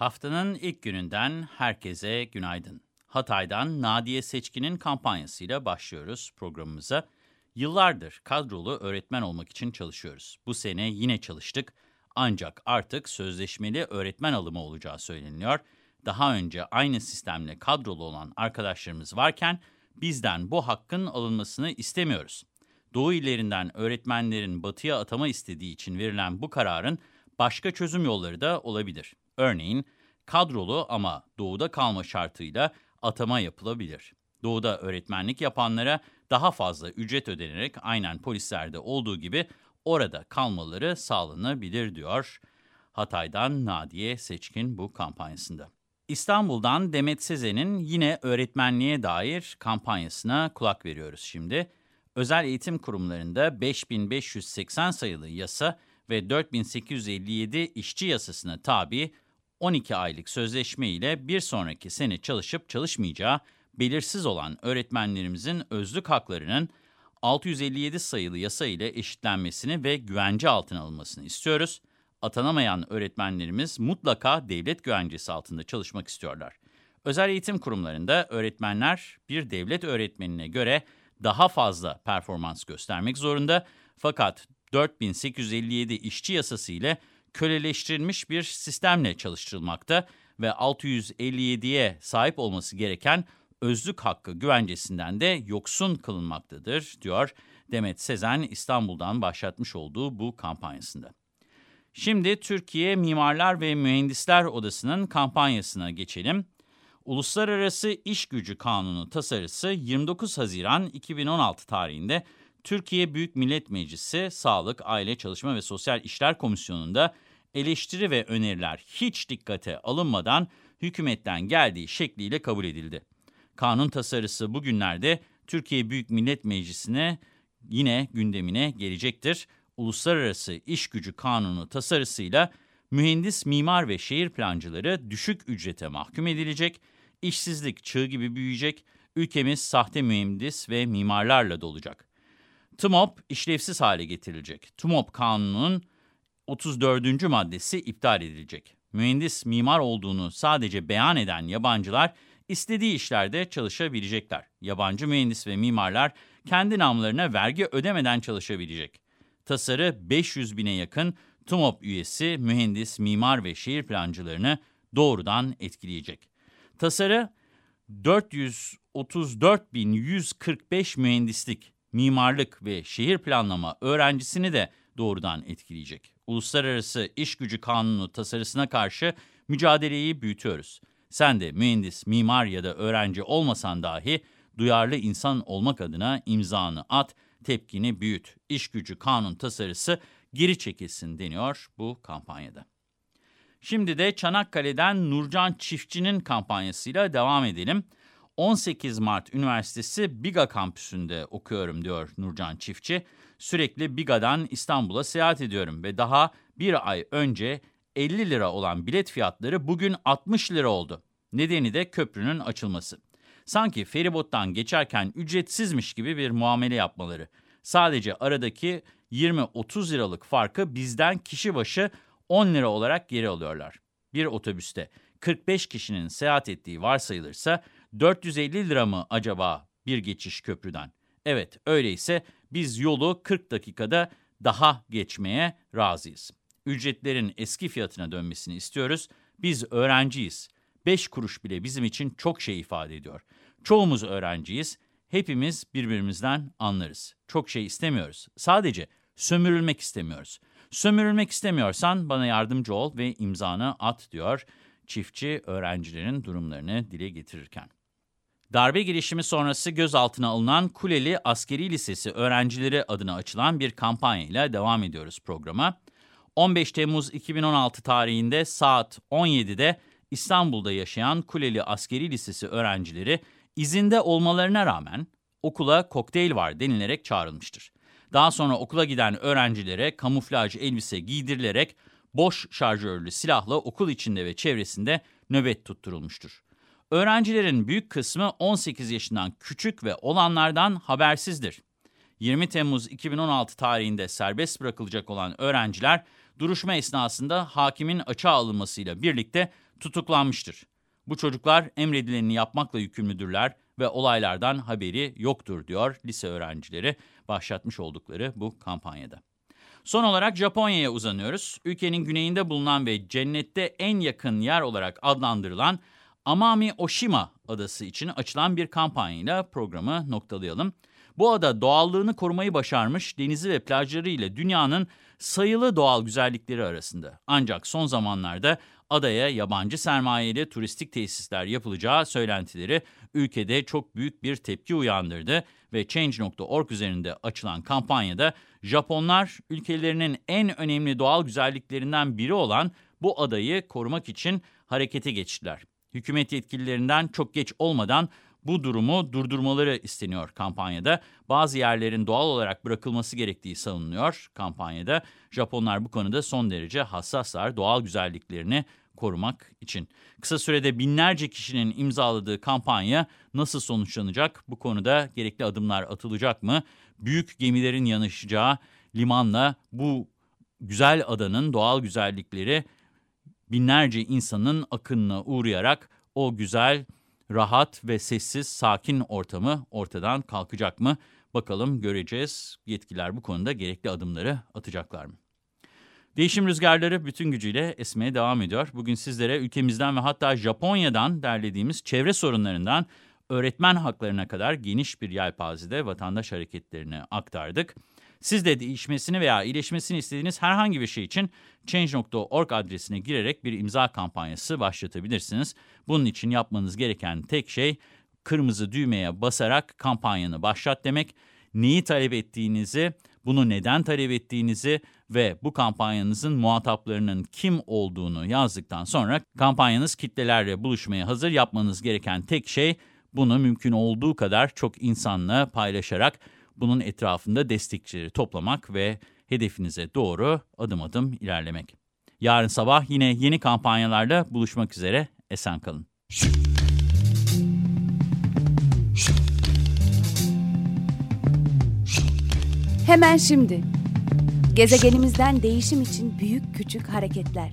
Haftanın ilk gününden herkese günaydın. Hatay'dan Nadiye Seçkin'in kampanyasıyla başlıyoruz programımıza. Yıllardır kadrolu öğretmen olmak için çalışıyoruz. Bu sene yine çalıştık ancak artık sözleşmeli öğretmen alımı olacağı söyleniliyor. Daha önce aynı sistemle kadrolu olan arkadaşlarımız varken bizden bu hakkın alınmasını istemiyoruz. Doğu illerinden öğretmenlerin batıya atama istediği için verilen bu kararın başka çözüm yolları da olabilir. Örneğin kadrolu ama doğuda kalma şartıyla atama yapılabilir. Doğuda öğretmenlik yapanlara daha fazla ücret ödenerek aynen polislerde olduğu gibi orada kalmaları sağlanabilir diyor Hatay'dan Nadiye Seçkin bu kampanyasında. İstanbul'dan Demet Sezen'in yine öğretmenliğe dair kampanyasına kulak veriyoruz şimdi. Özel eğitim kurumlarında 5580 sayılı yasa ve 4857 işçi yasasına tabi 12 aylık sözleşme ile bir sonraki sene çalışıp çalışmayacağı belirsiz olan öğretmenlerimizin özlük haklarının 657 sayılı yasa ile eşitlenmesini ve güvence altına alınmasını istiyoruz. Atanamayan öğretmenlerimiz mutlaka devlet güvencesi altında çalışmak istiyorlar. Özel eğitim kurumlarında öğretmenler bir devlet öğretmenine göre daha fazla performans göstermek zorunda. Fakat 4857 işçi yasası ile köleleştirilmiş bir sistemle çalıştırılmakta ve 657'ye sahip olması gereken özlük hakkı güvencesinden de yoksun kılınmaktadır, diyor Demet Sezen İstanbul'dan başlatmış olduğu bu kampanyasında. Şimdi Türkiye Mimarlar ve Mühendisler Odası'nın kampanyasına geçelim. Uluslararası İş Gücü Kanunu tasarısı 29 Haziran 2016 tarihinde Türkiye Büyük Millet Meclisi Sağlık, Aile, Çalışma ve Sosyal İşler Komisyonu'nda eleştiri ve öneriler hiç dikkate alınmadan hükümetten geldiği şekliyle kabul edildi. Kanun tasarısı bugünlerde Türkiye Büyük Millet Meclisi'ne yine gündemine gelecektir. Uluslararası İş Gücü Kanunu tasarısıyla mühendis, mimar ve şehir plancıları düşük ücrete mahkum edilecek, işsizlik çığ gibi büyüyecek, ülkemiz sahte mühendis ve mimarlarla dolacak. TMOP işlevsiz hale getirilecek. TMOP kanunun 34. maddesi iptal edilecek. Mühendis mimar olduğunu sadece beyan eden yabancılar istediği işlerde çalışabilecekler. Yabancı mühendis ve mimarlar kendi namlarına vergi ödemeden çalışabilecek. Tasarı 500 bine yakın TUMOP üyesi mühendis, mimar ve şehir plancılarını doğrudan etkileyecek. Tasarı 434.145 mühendislik, mimarlık ve şehir planlama öğrencisini de doğrudan etkileyecek. Uluslararası İş Gücü Kanunu tasarısına karşı mücadeleyi büyütüyoruz. Sen de mühendis, mimar ya da öğrenci olmasan dahi duyarlı insan olmak adına imzanı at, tepkini büyüt. İş Gücü Kanun tasarısı geri çekilsin deniyor bu kampanyada. Şimdi de Çanakkale'den Nurcan Çiftçi'nin kampanyasıyla devam edelim. 18 Mart Üniversitesi Biga kampüsünde okuyorum diyor Nurcan Çiftçi. Sürekli Biga'dan İstanbul'a seyahat ediyorum ve daha bir ay önce 50 lira olan bilet fiyatları bugün 60 lira oldu. Nedeni de köprünün açılması. Sanki feribottan geçerken ücretsizmiş gibi bir muamele yapmaları. Sadece aradaki 20-30 liralık farkı bizden kişi başı 10 lira olarak geri alıyorlar. Bir otobüste 45 kişinin seyahat ettiği varsayılırsa 450 lira mı acaba bir geçiş köprüden? Evet öyleyse biz yolu 40 dakikada daha geçmeye razıyız. Ücretlerin eski fiyatına dönmesini istiyoruz. Biz öğrenciyiz. 5 kuruş bile bizim için çok şey ifade ediyor. Çoğumuz öğrenciyiz. Hepimiz birbirimizden anlarız. Çok şey istemiyoruz. Sadece sömürülmek istemiyoruz. Sömürülmek istemiyorsan bana yardımcı ol ve imzanı at diyor çiftçi öğrencilerin durumlarını dile getirirken. Darbe girişimi sonrası gözaltına alınan Kuleli Askeri Lisesi öğrencileri adına açılan bir kampanyayla devam ediyoruz programa. 15 Temmuz 2016 tarihinde saat 17'de İstanbul'da yaşayan Kuleli Askeri Lisesi öğrencileri izinde olmalarına rağmen okula kokteyl var denilerek çağrılmıştır. Daha sonra okula giden öğrencilere kamuflaj elbise giydirilerek boş şarjörlü silahla okul içinde ve çevresinde nöbet tutturulmuştur. Öğrencilerin büyük kısmı 18 yaşından küçük ve olanlardan habersizdir. 20 Temmuz 2016 tarihinde serbest bırakılacak olan öğrenciler duruşma esnasında hakimin açığa alınmasıyla birlikte tutuklanmıştır. Bu çocuklar emredilenini yapmakla yükümlüdürler ve olaylardan haberi yoktur diyor lise öğrencileri başlatmış oldukları bu kampanyada. Son olarak Japonya'ya uzanıyoruz. Ülkenin güneyinde bulunan ve cennette en yakın yer olarak adlandırılan Amami Oshima adası için açılan bir kampanyayla programı noktalayalım. Bu ada doğallığını korumayı başarmış denizi ve plajları ile dünyanın sayılı doğal güzellikleri arasında. Ancak son zamanlarda adaya yabancı sermayeli turistik tesisler yapılacağı söylentileri ülkede çok büyük bir tepki uyandırdı ve Change.org üzerinde açılan kampanyada Japonlar ülkelerinin en önemli doğal güzelliklerinden biri olan bu adayı korumak için harekete geçtiler. Hükümet yetkililerinden çok geç olmadan bu durumu durdurmaları isteniyor kampanyada. Bazı yerlerin doğal olarak bırakılması gerektiği savunuluyor kampanyada. Japonlar bu konuda son derece hassaslar doğal güzelliklerini korumak için. Kısa sürede binlerce kişinin imzaladığı kampanya nasıl sonuçlanacak? Bu konuda gerekli adımlar atılacak mı? Büyük gemilerin yanışacağı limanla bu güzel adanın doğal güzellikleri binlerce insanın akınına uğrayarak o güzel, rahat ve sessiz, sakin ortamı ortadan kalkacak mı? Bakalım göreceğiz. Yetkililer bu konuda gerekli adımları atacaklar mı? Değişim rüzgarları bütün gücüyle esmeye devam ediyor. Bugün sizlere ülkemizden ve hatta Japonya'dan derlediğimiz çevre sorunlarından öğretmen haklarına kadar geniş bir yelpazede vatandaş hareketlerini aktardık. Siz de değişmesini veya iyileşmesini istediğiniz herhangi bir şey için Change.org adresine girerek bir imza kampanyası başlatabilirsiniz. Bunun için yapmanız gereken tek şey kırmızı düğmeye basarak kampanyanı başlat demek. Neyi talep ettiğinizi, bunu neden talep ettiğinizi ve bu kampanyanızın muhataplarının kim olduğunu yazdıktan sonra kampanyanız kitlelerle buluşmaya hazır yapmanız gereken tek şey bunu mümkün olduğu kadar çok insanla paylaşarak bunun etrafında destekçileri toplamak ve hedefinize doğru adım adım ilerlemek. Yarın sabah yine yeni kampanyalarla buluşmak üzere. Esen kalın. Hemen şimdi. Gezegenimizden değişim için büyük küçük hareketler.